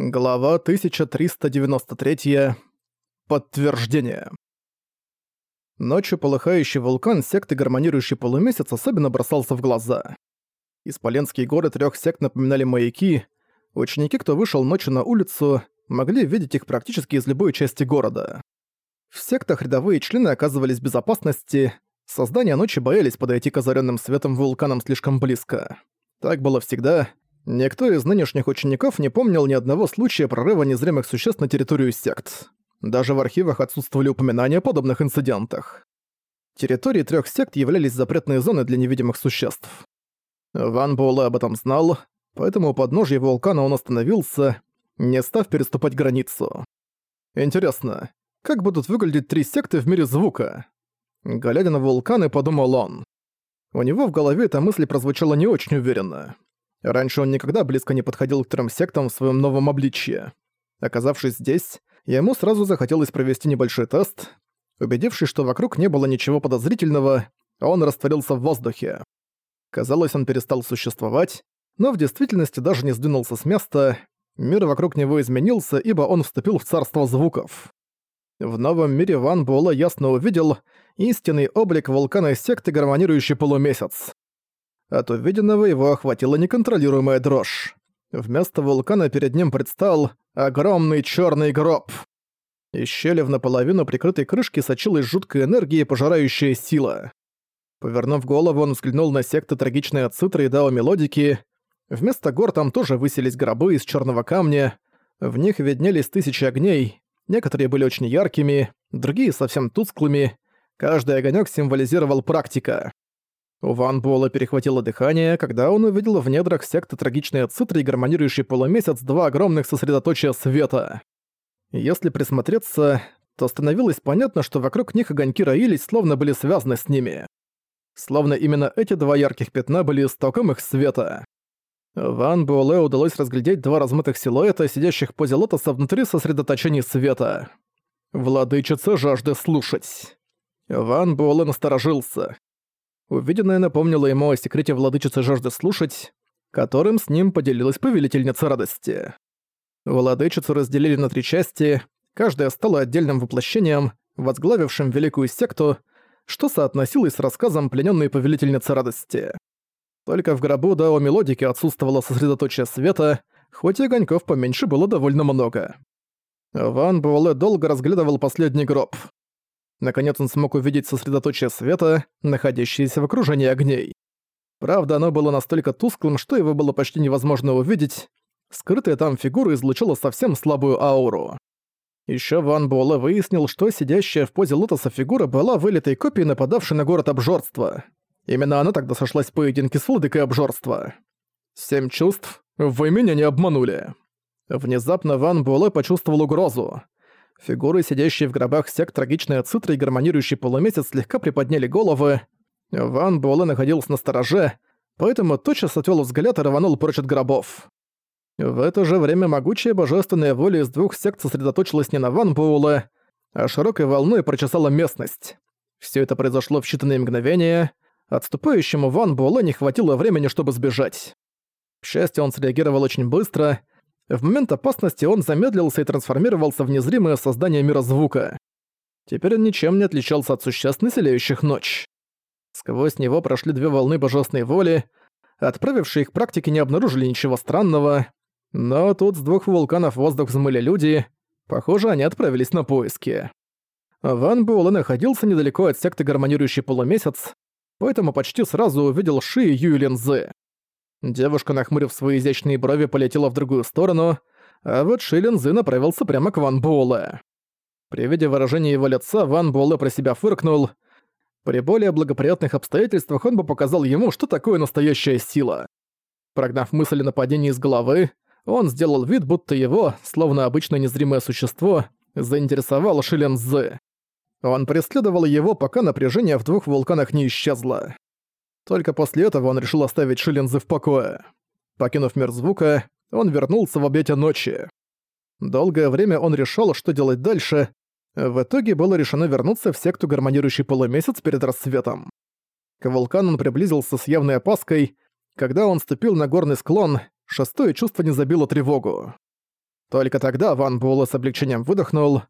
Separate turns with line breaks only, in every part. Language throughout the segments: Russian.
Глава 1393. Подтверждение. Ночью полыхающий вулкан секты гармонирующий полумесяц особенно бросался в глаза. Исполенские горы трех сект напоминали маяки. Ученики, кто вышел ночью на улицу, могли видеть их практически из любой части города. В сектах рядовые члены оказывались в безопасности, создания ночи боялись подойти к озаренным светом вулканам слишком близко. Так было всегда, Никто из нынешних учеников не помнил ни одного случая прорыва незримых существ на территорию сект. Даже в архивах отсутствовали упоминания о подобных инцидентах. Территории трех сект являлись запретной зоной для невидимых существ. Ван Буэлэ об этом знал, поэтому у подножья вулкана он остановился, не став переступать границу. Интересно, как будут выглядеть три секты в мире звука? Глядя на вулканы, подумал он. У него в голове эта мысль прозвучала не очень уверенно. Раньше он никогда близко не подходил к трем сектам в своем новом обличье. Оказавшись здесь, ему сразу захотелось провести небольшой тест. Убедившись, что вокруг не было ничего подозрительного, он растворился в воздухе. Казалось, он перестал существовать, но в действительности даже не сдвинулся с места, мир вокруг него изменился, ибо он вступил в царство звуков. В новом мире Ван Буэлла ясно увидел истинный облик вулкана секты гармонирующий полумесяц. От увиденного его охватила неконтролируемая дрожь. Вместо вулкана перед ним предстал огромный черный гроб. Из щели в наполовину прикрытой крышки сочилась жуткая энергия и пожирающая сила. Повернув голову, он взглянул на секты трагичной ацитры и дао мелодики. Вместо гор там тоже высились гробы из черного камня. В них виднелись тысячи огней. Некоторые были очень яркими, другие совсем тусклыми. Каждый огонек символизировал практика. У Ван Буэлла перехватило дыхание, когда он увидел в недрах секты трагичной цитры и гармонирующий полумесяц два огромных сосредоточия света. Если присмотреться, то становилось понятно, что вокруг них огоньки роились, словно были связаны с ними. Словно именно эти два ярких пятна были истоком их света. Ван Буэлэ удалось разглядеть два размытых силуэта, сидящих в позе лотоса внутри сосредоточений света. Владычица жажды слушать. Ван Буэлэ насторожился. Увиденное напомнило ему о секрете владычицы жажды слушать, которым с ним поделилась повелительница радости. Владычицу разделили на три части, каждая стала отдельным воплощением, возглавившим великую секту, что соотносилось с рассказом плененной повелительницы радости. Только в гробу Дао Мелодики отсутствовало сосредоточие света, хоть и огоньков поменьше было довольно много. Ван Буэлэ долго разглядывал последний гроб. Наконец он смог увидеть сосредоточие света, находящееся в окружении огней. Правда, оно было настолько тусклым, что его было почти невозможно увидеть. Скрытая там фигура излучала совсем слабую ауру. Ещё Ван Буэлэ выяснил, что сидящая в позе лотоса фигура была вылитой копией нападавшей на город обжорства. Именно она тогда сошлась в поединке с владыкой обжорства. «Семь чувств? Вы меня не обманули!» Внезапно Ван Буэлэ почувствовал угрозу. Фигуры, сидящие в гробах сект трагичная цитра и гармонирующий полумесяц слегка приподняли головы. Ван Буэлэ находился на стороже, поэтому тотчас отвел взгляд и рванул прочь от гробов. В это же время могучая божественная воля из двух сект сосредоточилась не на Ван Буэлэ, а широкой волной прочесала местность. Все это произошло в считанные мгновения. Отступающему Ван Буэлэ не хватило времени, чтобы сбежать. К счастью, он среагировал очень быстро — в момент опасности он замедлился и трансформировался в незримое создание мира звука. Теперь он ничем не отличался от существ, населяющих ночь. Сквозь него прошли две волны божественной воли, отправившие их практики не обнаружили ничего странного, но тут с двух вулканов воздух взмыли люди, похоже, они отправились на поиски. Ван Буэлэ находился недалеко от секты гармонирующий полумесяц, поэтому почти сразу увидел Ши и Юй Линзы. Девушка, нахмурив свои изящные брови, полетела в другую сторону, а вот Шилин Зы направился прямо к Ван Буэлэ. При виде выражения его лица Ван Буэлэ про себя фыркнул. При более благоприятных обстоятельствах он бы показал ему, что такое настоящая сила. Прогнав мысли нападения из головы, он сделал вид, будто его, словно обычное незримое существо, заинтересовал Шилен Зы. Он преследовал его, пока напряжение в двух вулканах не исчезло. Только после этого он решил оставить Шиллинзы в покое. Покинув мир звука, он вернулся в объятия ночи. Долгое время он решал, что делать дальше. В итоге было решено вернуться в секту гармонирующий полумесяц перед рассветом. К вулкану он приблизился с явной опаской. Когда он ступил на горный склон, шестое чувство не забило тревогу. Только тогда Ван Буэлэ с облегчением выдохнул.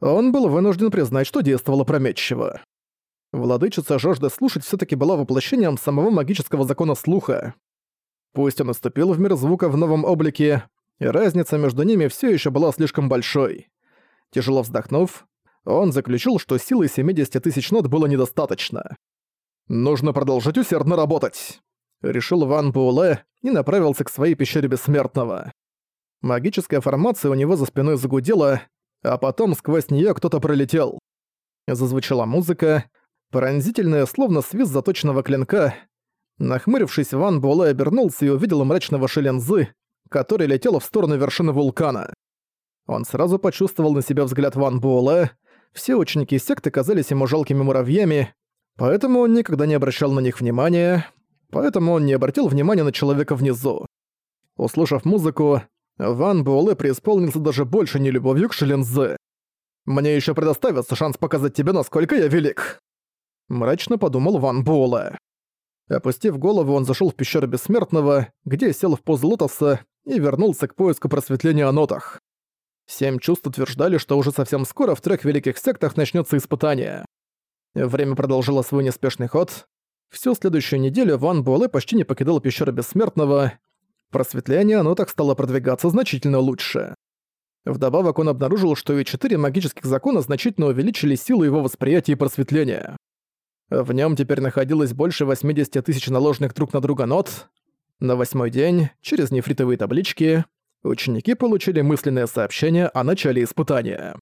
Он был вынужден признать, что действовало прометчиво. Владычица жажды слушать все таки была воплощением самого магического закона слуха. Пусть он наступил в мир звука в новом облике, и разница между ними все еще была слишком большой. Тяжело вздохнув, он заключил, что силы 70 тысяч нот было недостаточно. «Нужно продолжить усердно работать», — решил Ван Буэлэ и направился к своей пещере Бессмертного. Магическая формация у него за спиной загудела, а потом сквозь нее кто-то пролетел. Зазвучала музыка, Пронзительное, словно свист заточенного клинка. Нахмурившись, Ван Буэлэ обернулся и увидел мрачного Шелензы, который летел в сторону вершины вулкана. Он сразу почувствовал на себя взгляд Ван Буэлэ. Все ученики секты казались ему жалкими муравьями, поэтому он никогда не обращал на них внимания, поэтому он не обратил внимания на человека внизу. Услышав музыку, Ван Буэлэ преисполнился даже больше не любовью к Шелензе. «Мне еще предоставится шанс показать тебе, насколько я велик!» Мрачно подумал Ван Буэлэ. Опустив голову, он зашел в пещеру Бессмертного, где сел в позу лотоса и вернулся к поиску просветления о нотах. Семь чувств утверждали, что уже совсем скоро в трех великих сектах начнется испытание. Время продолжило свой неспешный ход. Всю следующую неделю Ван Буэлэ почти не покидал пещеру Бессмертного. Просветление о нотах стало продвигаться значительно лучше. Вдобавок он обнаружил, что и четыре магических закона значительно увеличили силу его восприятия и просветления. В нем теперь находилось больше 80 тысяч наложенных друг на друга нот. На восьмой день, через нефритовые таблички, ученики получили мысленное сообщение о начале испытания.